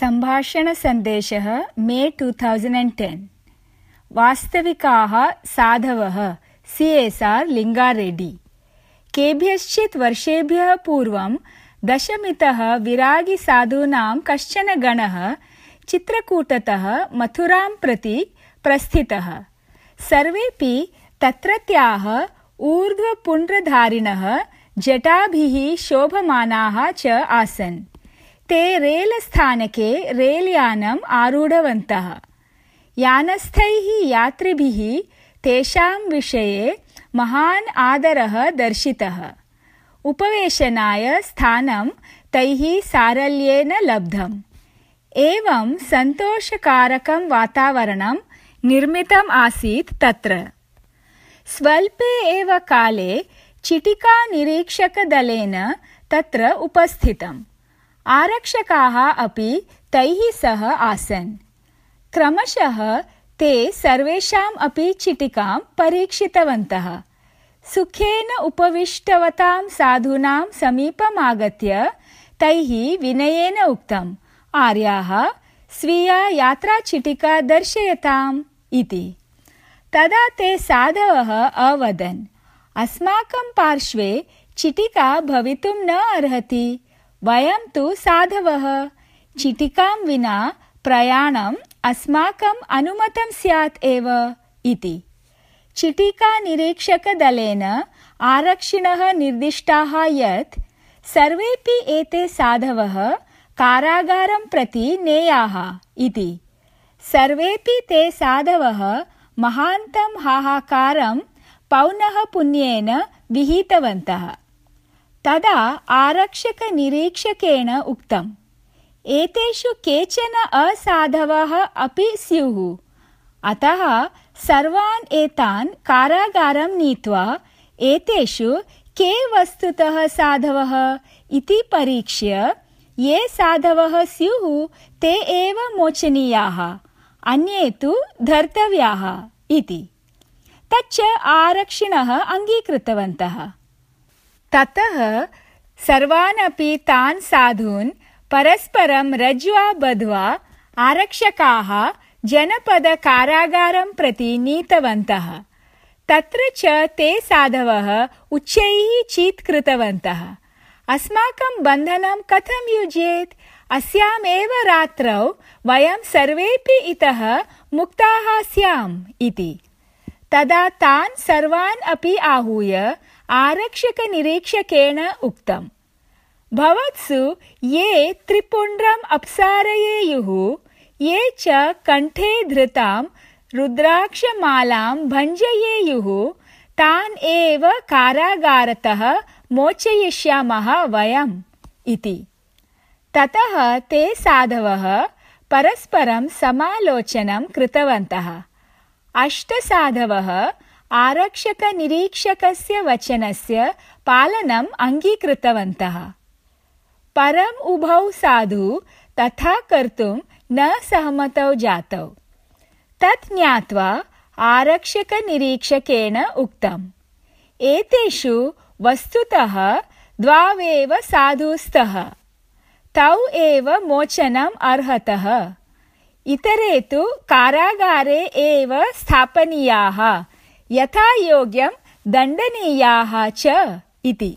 सम्भाषणसन्देशः May two and ten वास्तविकाः साधवः C S R Lingareddy केभ्यश्चित् वर्षेभ्यः पूर्वं दशमितः विरागिसाधूनां कश्चन गणः, चित्रकूटतः मथुरां प्रति प्रस्थितः. सर्वेपि तत्रत्याः ऊर्ध्वपुण्ड्रधारिणः, जटाभिः शोभमानाः च आसन्. ते रेलस्थानके रेल्यानम् आरूढवन्तः। यानस्थैः यात्रिभिः तेषां विषये महान् आदरः दर्शितः। उपवेशनाय स्थानं तैः सारल्येन लब्धम्। एवं सन्तोषकारकं वातावरणं निर्मितम् आसीत् तत्र। स्वल्पे एव काले चिटिकानिरीक्षकदलेन तत्र उपस्थितम् आरक्षकाः अपि तैः सह आसन्। क्रमशः ते सर्वेषाम् अपि चिटिकां परीक्षितवन्तः। सुखेन उपविष्टवतां साधूनां समीपमागत्य तैः विनयेन उक्तम् आर्याः स्वीया यात्राचिटिका दर्शयताम् इति। तदा ते साधवः अवदन् अस्माकं पार्श्वे चिटिका भवितुं न अर्हति वयं तु साधवः। चिटिकां विना प्रयाणम् अस्माकम् अनुमतं स्यात् एव इति। चिटिकानिरीक्षकदलेन आरक्षिणः निर्दिष्टाः यत् सर्वेपि एते साधवः कारागारं प्रति नेयाः इति। सर्वेपि ते साधवः महान्तं हाहाकारं पौनःपुन्येन विहितवन्तः तदा आरक्षकनिरीक्षकेण उक्तम् एतेषु केचन असाधवः अपि स्युः। अतः सर्वान् एतान् कारागारं नीत्वा एतेषु के वस्तुतः साधवः? इति परीक्ष्य ये साधवः स्युः ते एव मोचनीयाः अन्ये तु धर्तव्याः इति। तच्च आरक्षिणः अङ्गीकृतवन्तः ततः सर्वानपि तान् साधून् परस्परं रज्वा बध्वा आरक्षकाः जनपदकारागारं प्रति नीतवन्तः। तत्र च ते साधवः उच्चैः चीत्कृतवन्तः। अस्माकं बन्धनं कथं युज्येत्? अस्यामेव रात्रौ वयं सर्वेपि इतः मुक्ताः स्याम् इति। तदा तान् सर्वान् अपि आहूय आरक्षकनिरीक्षकेण उक्तम्। भवत्सु ये त्रिपुण्ड्रम् अप्सारयेयुः ये च कण्ठे धृतां रुद्राक्षमालां भञ्जयेयुः तान् एव कारागारतः मोचयिष्यामः वयम् इति। ततः ते साधवः परस्परं समालोचनं कृतवन्तः। अष्टसाधवः आरक्षकनिरीक्षकस्य वचनस्य पालनम् अङ्गीकृतवन्तः। परम् उभौ साधु तथा कर्तुं न सहमतौ जातौ। तत् ज्ञात्वा आरक्षकनिरीक्षकेण उक्तम्। एतेषु वस्तुतः द्वावेव साधुस्तः। तौ एव मोचनम् अर्हतः। इतरे तु कारागारे एव स्थापनीयाः यथा योग्यं दण्डनीयाः च इति